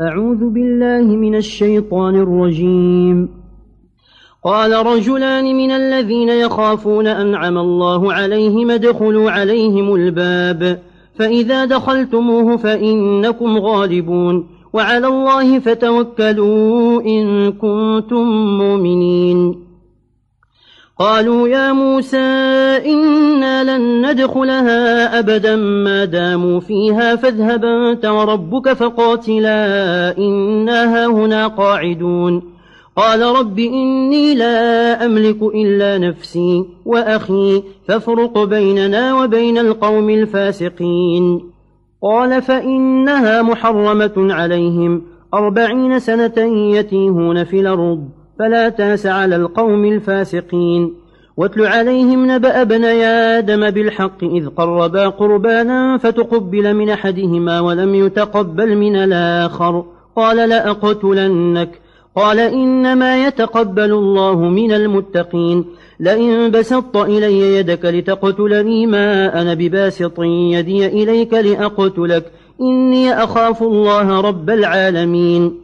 أعوذ بالله من الشيطان الرجيم. قال رجلان من الذين يخافون أنعم الله عليهم ادخلوا عليهم الباب. فإذا دخلتموه فإنكم غالبون. وعلى الله فتوكلوا إن كنتم مؤمنين. قالوا يا موسى إنا لن ندخلها أبدا ما داموا فيها فاذهب أنت وربك فقاتلا إنا هنا قاعدون. قال رب إني لا أملك إلا نفسي وأخي فافرق بيننا وبين القوم الفاسقين. قال فإنها محرمة عليهم أربعين سنة يتيهون في الأرض. فلا تاس على القوم الفاسقين واتل عليهم نبأ بني آدم بالحق إذ قربا قربانا فتقبل من أحدهما ولم يتقبل من الآخر. قال لأقتلنك. قال إنما يتقبل الله من المتقين. لئن بسطت إلي يدك لتقتلني ما أنا بباسط يدي إليك لأقتلك. إني أخاف الله رب العالمين.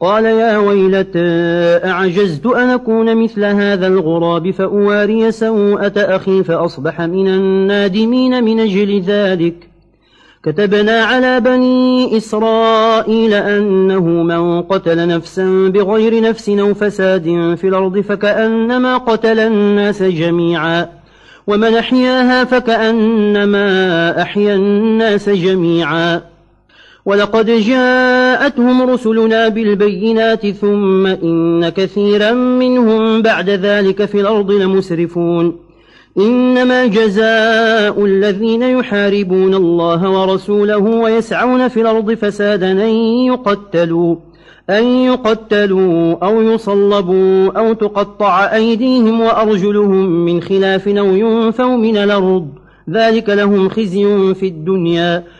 قال يا ويلتى أعجزت أن أكون مثل هذا الغراب فأواري سوءة أخي فأصبح من النادمين من أجل ذلك. كتبنا على بني إسرائيل أنه من قتل نفسا بغير نفس أو فساد في الأرض فكأنما قتل الناس جميعا ومن أحياها فكأنما أحيا الناس جميعا. ولقد جاءتهم رسلنا بالبينات ثم إن كثيرا منهم بعد ذلك في الأرض لمسرفون. إنما جزاء الذين يحاربون الله ورسوله ويسعون في الأرض فسادا أن يقتلوا, أن يقتلوا أو يصلبوا أو تقطع أيديهم وأرجلهم من خلاف أو ينفوا من الأرض. ذلك لهم خزي في الدنيا.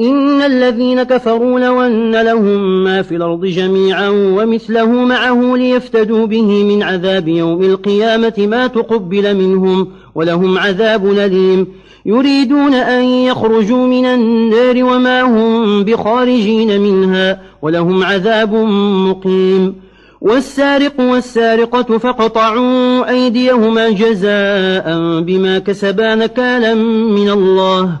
إن الذين كفروا لون لهم ما في الأرض جميعا ومثله معه ليفتدوا به من عذاب يوم القيامة ما تقبل منهم ولهم عذاب نليم يريدون أن يخرجوا من النار وما هم بخارجين منها ولهم عذاب مقيم. والسارق والسارقة فقطعوا أيديهما جزاء بما كسبان كالا من الله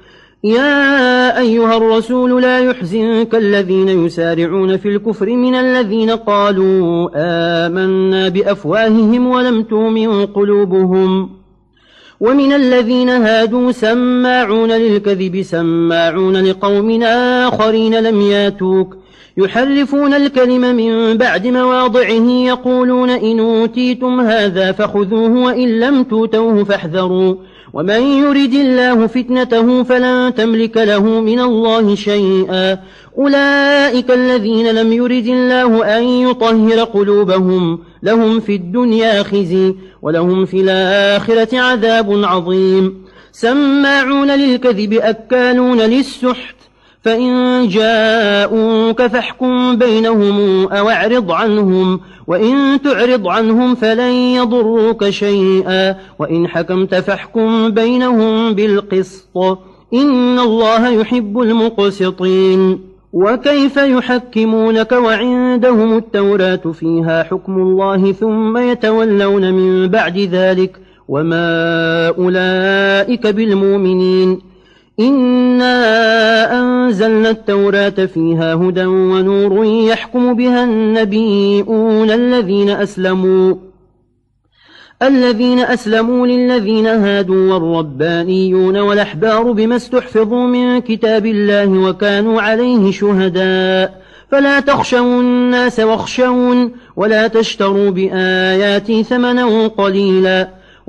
يا أيها الرسول لا يحزنك الذين يسارعون في الكفر من الذين قالوا آمنا بأفواههم ولم تؤمن قلوبهم ومن الذين هادوا سماعون للكذب سماعون لقوم آخرين لم ياتوك يحرفون الكلم من بعد مواضعه يقولون إن أوتيتم هذا فخذوه وإن لم توتوه فاحذروا ومن يرد الله فتنته فلا تملك له من الله شيئا أولئك الذين لم يرد الله أن يطهر قلوبهم لهم في الدنيا خزي ولهم في الآخرة عذاب عظيم سماعون للكذب أكالون للسحت فإن جاءوك فاحكم بينهم أو اعرض عنهم وإن تعرض عنهم فلن يضروك شيئا وإن حكمت فاحكم بينهم بالقسط إن الله يحب المقسطين وكيف يحكمونك وعندهم التوراة فيها حكم الله ثم يتولون من بعد ذلك وما أولئك بالمؤمنين إنا أنزلنا التوراة فيها هدى ونور يحكم بها النبيون الذين أسلموا الذين أسلموا للذين هادوا والربانيون والأحبار بما استحفظوا من كتاب الله وكانوا عليه شهداء فلا تخشوا الناس واخشون ولا تشتروا بآياتي ثمنا قليلاً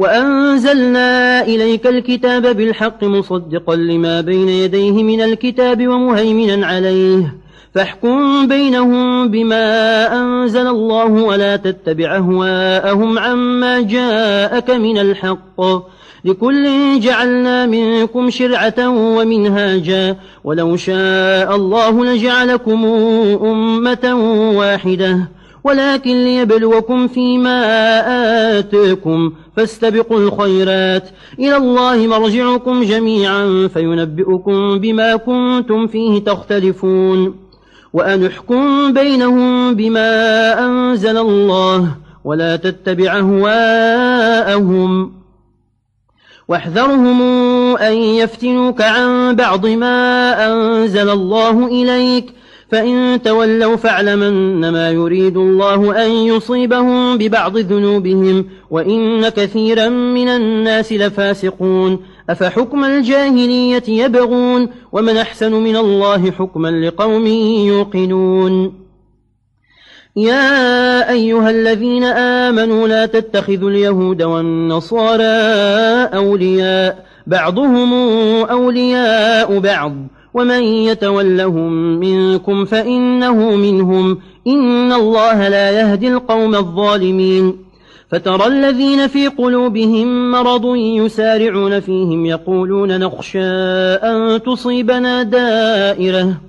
وأنزلنا إليك الكتاب بالحق مصدقا لما بين يديه من الكتاب ومهيمنا عليه فاحكم بينهم بما أنزل الله ولا تتبع أهواءهم عما جاءك من الحق لكل جعلنا منكم شرعة ومنهاجا ولو شاء الله لجعلكم أمة واحدة ولكن ليبلوكم فيما آتكم فاستبقوا الخيرات. إلى الله مرجعكم جميعا فينبئكم بما كنتم فيه تختلفون. وأنحكم بينهم بما أنزل الله ولا تتبع هواءهم واحذرهم أن يفتنوك عن بعض ما أنزل الله إليك فإن تولوا فاعلم أنما يريد الله أن يصيبهم ببعض ذنوبهم وإن كثيرا من الناس لفاسقون أفحكم الجاهلية يبغون ومن أحسن من الله حكما لقوم يوقنون يا أيها الذين آمنوا لا تتخذوا اليهود والنصارى أولياء بعضهم أولياء بعض ومن يتولهم منكم فإنه منهم إن الله لا يهدي القوم الظالمين فترى الذين في قلوبهم مرض يسارعون فيهم يقولون نخشى أن تصيبنا دائرة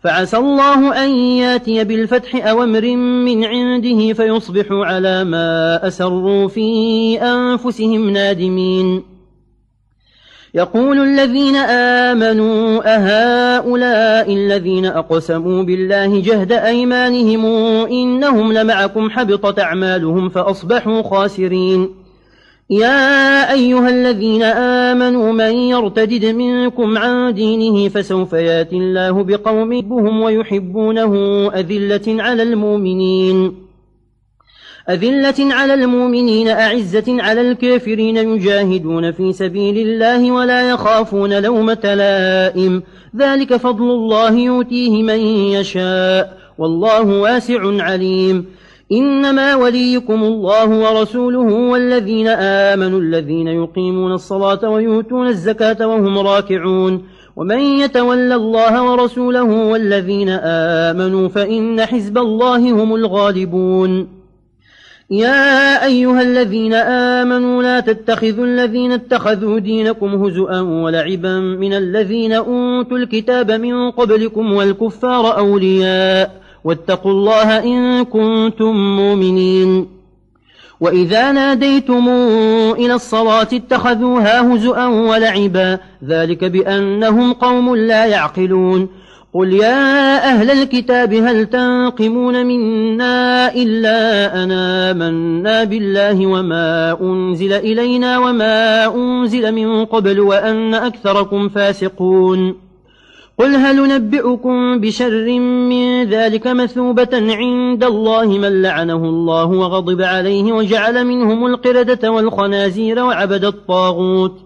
فعسى الله أن ياتي بالفتح أو أمر من عنده فيصبحوا على ما أسروا في أنفسهم نادمين يقول الذين آمنوا أهؤلاء الذين أقسموا بالله جهد أيمانهم إنهم لمعكم حبطت أعمالهم فأصبحوا خاسرين. يا أيها الذين آمنوا من يرتدد منكم عن دينه فسوف ياتي الله بقوم بهم ويحبونه أذلة على المؤمنين. أذلة على المؤمنين أعزة على الكافرين يجاهدون في سبيل الله ولا يخافون لومة لائم. ذلك فضل الله يؤتيه من يشاء. والله واسع عليم. إنما وليكم الله ورسوله والذين آمنوا الذين يقيمون الصلاة ويؤتون الزكاة وهم راكعون. ومن يتولى الله ورسوله والذين آمنوا فإن حزب الله هم الغالبون. يا أيها الذين آمنوا لا تتخذوا الذين اتخذوا دينكم هزؤا ولعبا من الذين أوتوا الكتاب من قبلكم والكفار أولياء واتقوا الله إن كنتم مؤمنين وإذا ناديتم إلى الصلاة اتخذوها هزؤا ولعبا ذلك بأنهم قوم لا يعقلون قل يا أهل الكتاب هل تنقمون منا إلا أنا منا بالله وما أنزل إلينا وما أنزل من قبل وأن أكثركم فاسقون قل هل نبئكم بشر من ذلك مثوبة عند الله من لعنه الله وغضب عليه وجعل منهم القردة والخنازير وعبد الطاغوت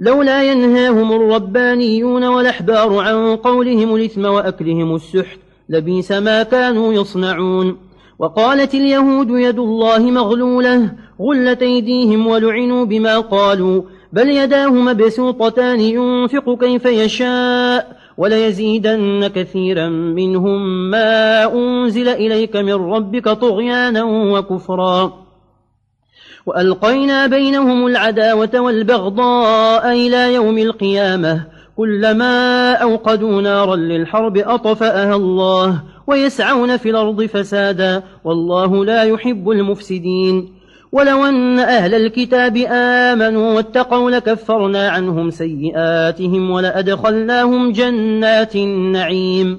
لولا ينهاهم الربانيون والأحبار عن قولهم الإثم وأكلهم السحت لبيس ما كانوا يصنعون. وقالت اليهود يد الله مغلولة غلت أيديهم ولعنوا بما قالوا بل يداه بسوطتان ينفق كيف يشاء وليزيدن كثيرا منهم ما أنزل إليك من ربك طغيانا وكفرا. وألقينا بينهم العداوة والبغضاء إلى يوم القيامة كلما أوقدوا نارا للحرب أطفأها الله ويسعون في الأرض فسادا والله لا يحب المفسدين ولو أن أهل الكتاب آمنوا واتقوا لكفرنا عنهم سيئاتهم ولأدخلناهم جنات النعيم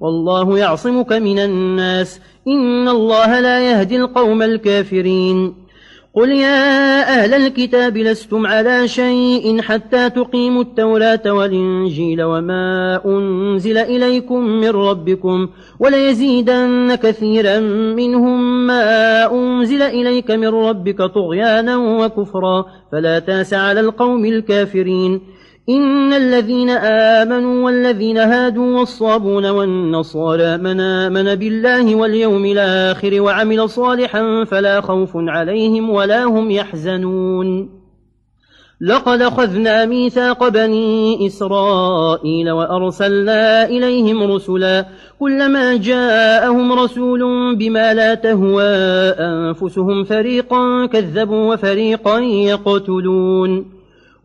والله يعصمك من الناس. إن الله لا يهدي القوم الكافرين. قل يا أهل الكتاب لستم على شيء حتى تقيموا التولاة والإنجيل وما أنزل إليكم من ربكم وليزيدن كثيرا منهم ما أنزل إليك من ربك طغيانا وكفرا فلا تأس على القوم الكافرين. إن الذين آمنوا والذين هادوا والصابون والنصارى من آمن بالله واليوم الآخر وعمل صالحا فلا خوف عليهم ولا هم يحزنون. لقد خذنا ميثاق بني إسرائيل وأرسلنا إليهم رسلا كلما جاءهم رسول بما لا تهوى أنفسهم فريقا كذبوا وفريقا يقتلون.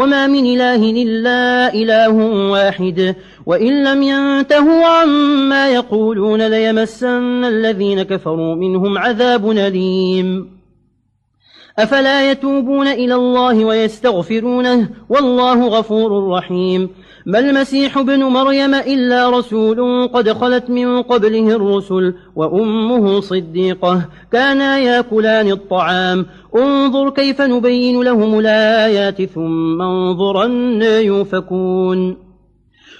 وما من إله إلا إله واحد. وإن لم ينتهوا عما يقولون ليمسن الذين كفروا منهم عذاب نليم أفلا يتوبون إلى الله ويستغفرونه والله غفور رحيم ما المسيح بن مريم إلا رسول قد خلت من قبله الرسل وأمه صديقة كانا يأكلان الطعام انظر كيف نبين لهم الآيات ثم انظرن يوفكون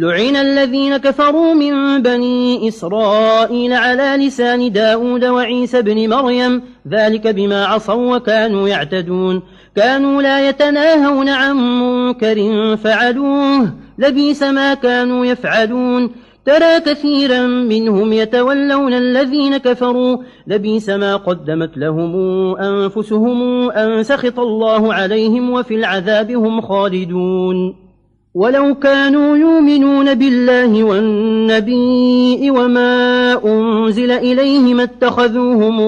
لعن الذين كفروا من بني إسرائيل على لسان داود وعيسى بن مريم ذلك بما عصوا وكانوا يعتدون. كانوا لا يتناهون عن منكر فعلوه لبيس ما كانوا يفعلون. ترى كثيرا منهم يتولون الذين كفروا لبيس ما قدمت لهم أنفسهم أن سخط الله عليهم وفي العذاب هم خالدون. ولو كانوا يؤمنون بالله والنبي وما أنزل إليهم اتخذوهم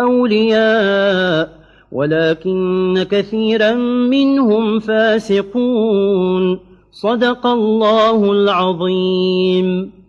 أولياء ولكن كثيرا منهم فاسقون. صدق الله العظيم.